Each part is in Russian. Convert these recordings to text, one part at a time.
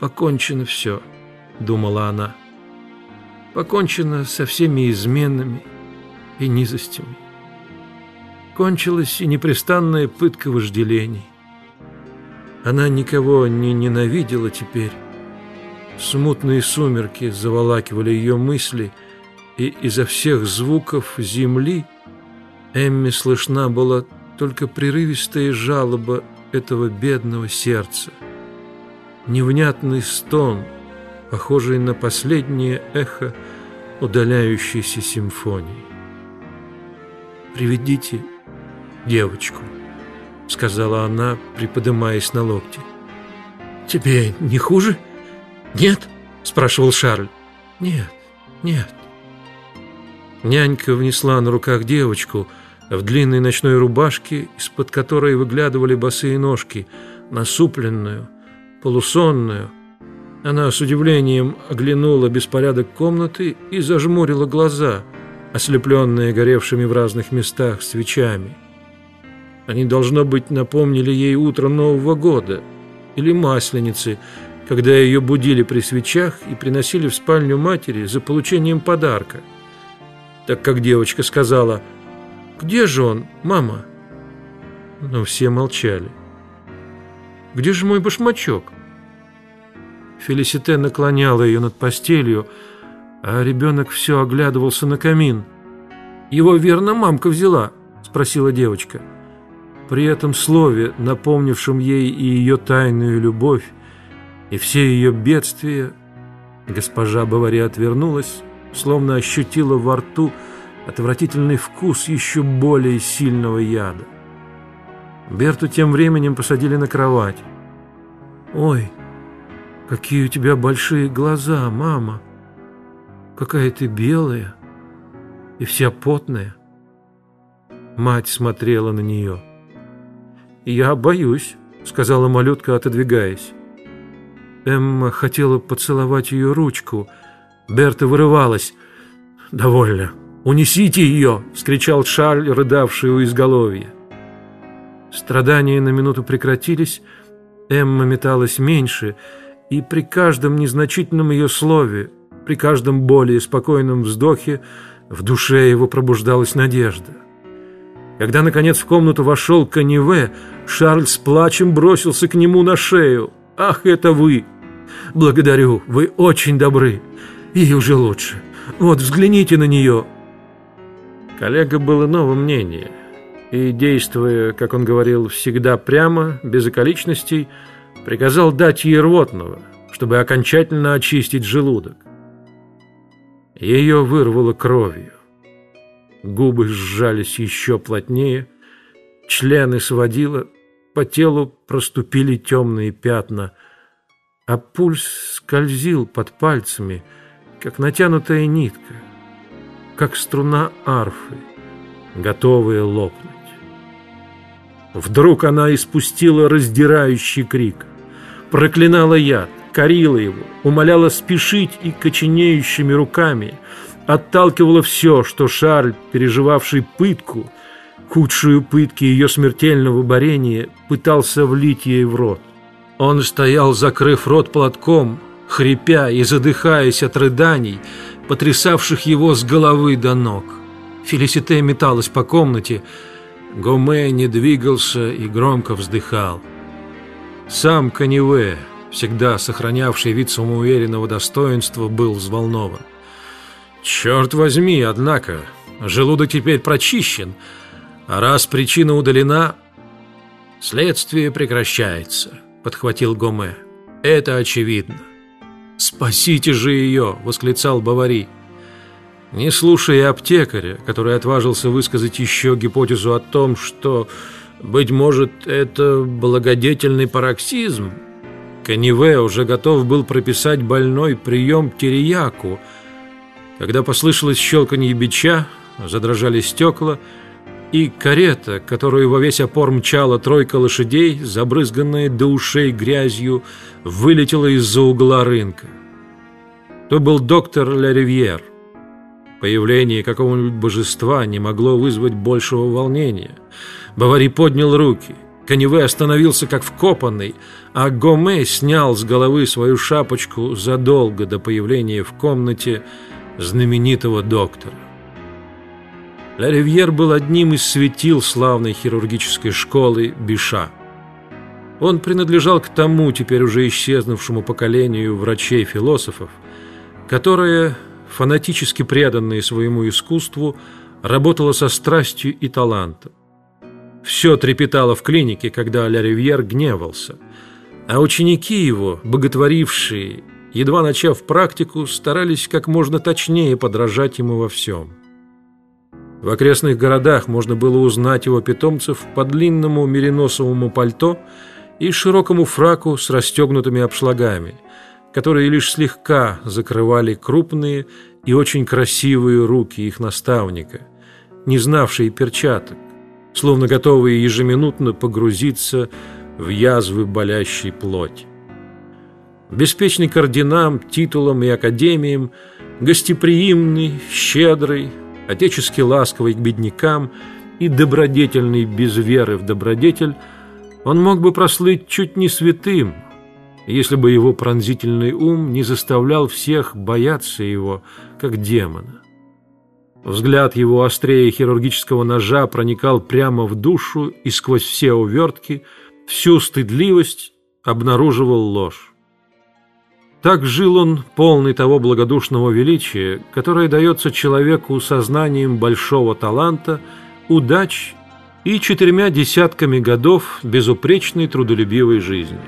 покончено все, думала она. Покончено со всеми изменами и низостями. Кончилась и непрестанная пытка вожделений. Она никого не ненавидела теперь. Смутные сумерки заволакивали ее мысли, и изо всех звуков земли Эмми слышна была только прерывистая жалоба этого бедного сердца. Невнятный стон, похожий на последнее эхо удаляющейся симфонии. «Приведите девочку», — сказала она, приподымаясь на локте. «Тебе не хуже?» «Нет?» — спрашивал Шарль. «Нет, нет». Нянька внесла на руках девочку в длинной ночной рубашке, из-под которой выглядывали босые ножки, насупленную, полусонную. Она с удивлением оглянула беспорядок комнаты и зажмурила глаза, ослепленные горевшими в разных местах свечами. Они, должно быть, напомнили ей утро Нового года или Масленицы, когда ее будили при свечах и приносили в спальню матери за получением подарка. Так как девочка сказала «Где же он, мама?» Но все молчали. «Где же мой башмачок?» Фелисите наклоняла ее над постелью, а ребенок все оглядывался на камин. «Его верно мамка взяла?» – спросила девочка. При этом слове, напомнившем ей и ее тайную любовь, и все ее бедствия, госпожа Бавари отвернулась, словно ощутила во рту отвратительный вкус еще более сильного яда. Берту тем временем посадили на кровать. «Ой, какие у тебя большие глаза, мама! Какая ты белая и вся потная!» Мать смотрела на нее. «Я боюсь», — сказала малютка, отодвигаясь. Эмма хотела поцеловать ее ручку. Берта вырывалась. «Довольно! Унесите ее!» — вскричал Шарль, рыдавший у изголовья. Страдания на минуту прекратились, Эмма металась меньше, и при каждом незначительном ее слове, при каждом более спокойном вздохе в душе его пробуждалась надежда. Когда, наконец, в комнату вошел Каневе, Шарль с плачем бросился к нему на шею. «Ах, это вы! Благодарю, вы очень добры. Ей уже лучше. Вот, взгляните на нее!» Коллега был иного мнения и, действуя, как он говорил, всегда прямо, без околичностей, приказал дать ей рвотного, чтобы окончательно очистить желудок. Ее вырвало кровью. Губы сжались еще плотнее, члены сводило, по телу проступили темные пятна, а пульс скользил под пальцами, как натянутая нитка, как струна арфы, готовая лопнуть. Вдруг она испустила раздирающий крик, проклинала яд, корила его, умоляла спешить и коченеющими руками – отталкивало все, что Шарль, переживавший пытку, худшую пытки ее смертельного борения, пытался влить ей в рот. Он стоял, закрыв рот платком, хрипя и задыхаясь от рыданий, потрясавших его с головы до ног. Фелисите металась по комнате, Гоме не двигался и громко вздыхал. Сам Каневе, всегда сохранявший вид самоуверенного достоинства, был взволнован. Черт возьми, однако, желудок теперь прочищен, а раз причина удалена, следствие прекращается, подхватил Гоме. Это очевидно. «Спасите же ее!» — восклицал Бавари. Не слушая аптекаря, который отважился высказать еще гипотезу о том, что, быть может, это благодетельный пароксизм, Каниве уже готов был прописать больной прием терияку — когда послышалось щелканье бича, задрожали стекла, и карета, которую во весь опор мчала тройка лошадей, забрызганная до ушей грязью, вылетела из-за угла рынка. То был доктор Ля Ривьер. Появление какого-нибудь божества не могло вызвать большего волнения. Бавари поднял руки. Каневе остановился как вкопанный, а Гоме снял с головы свою шапочку задолго до появления в комнате знаменитого доктора. Ля Ривьер был одним из светил славной хирургической школы Биша. Он принадлежал к тому теперь уже исчезнувшему поколению врачей-философов, которые, фанатически преданные своему искусству, работало со страстью и талантом. Все трепетало в клинике, когда Ля Ривьер гневался, а ученики его, боготворившие, едва начав практику, старались как можно точнее подражать ему во всем. В окрестных городах можно было узнать его питомцев по длинному мериносовому пальто и широкому фраку с расстегнутыми обшлагами, которые лишь слегка закрывали крупные и очень красивые руки их наставника, не знавшие перчаток, словно готовые ежеминутно погрузиться в язвы болящей плоти. Беспечный кардинам, титулам и академиям, гостеприимный, щедрый, отечески ласковый к беднякам и добродетельный без веры в добродетель, он мог бы прослыть чуть не святым, если бы его пронзительный ум не заставлял всех бояться его, как демона. Взгляд его острее хирургического ножа проникал прямо в душу и сквозь все увертки, всю стыдливость обнаруживал ложь. Так жил он, полный того благодушного величия, которое дается человеку сознанием большого таланта, удач и четырьмя десятками годов безупречной трудолюбивой жизни.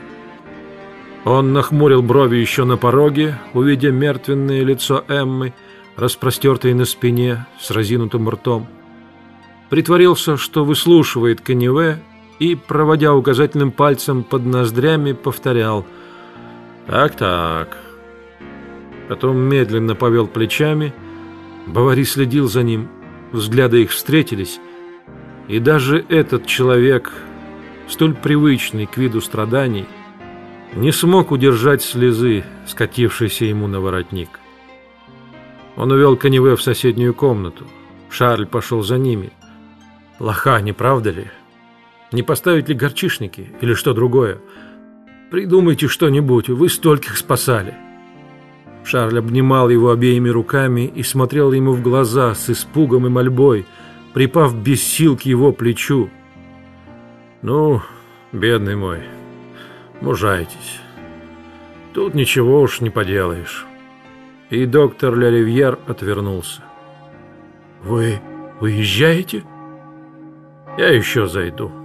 Он нахмурил брови еще на пороге, увидя мертвенное лицо Эммы, распростертый на спине с разинутым ртом. Притворился, что выслушивает Каневе и, проводя указательным пальцем под ноздрями, повторял «Так-так». Потом медленно повел плечами. Бавари следил за ним, взгляды их встретились, и даже этот человек, столь привычный к виду страданий, не смог удержать слезы, скатившиеся ему на воротник. Он увел Каневе в соседнюю комнату. Шарль пошел за ними. Лоха, не правда ли? Не поставить ли горчишники или что другое? Придумайте что-нибудь, вы стольких спасали. Шарль обнимал его обеими руками и смотрел ему в глаза с испугом и мольбой, припав без сил к его плечу. «Ну, бедный мой, мужайтесь. Тут ничего уж не поделаешь» и доктор Леривьер отвернулся. «Вы уезжаете?» «Я еще зайду».